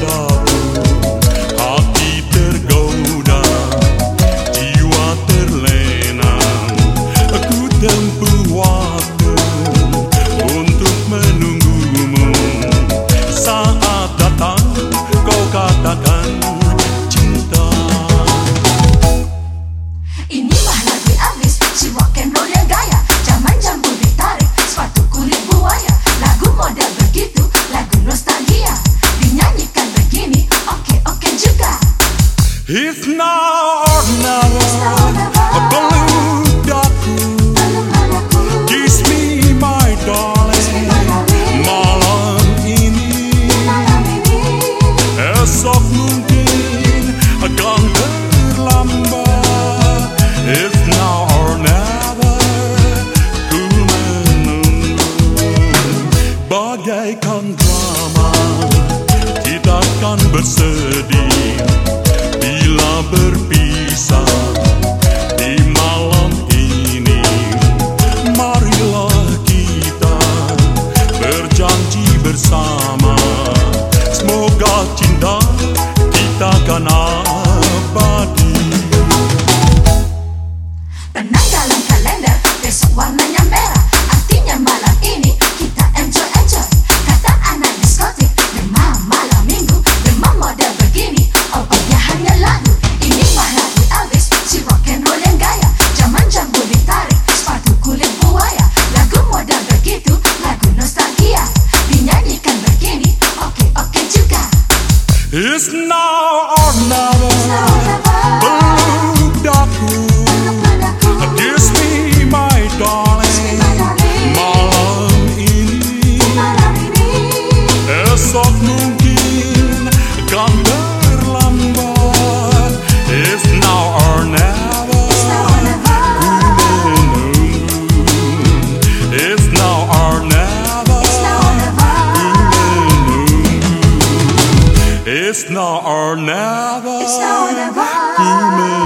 London. It's not now, never. Gonna. It's now or never. It's now or never. It's now or never. It's now or never.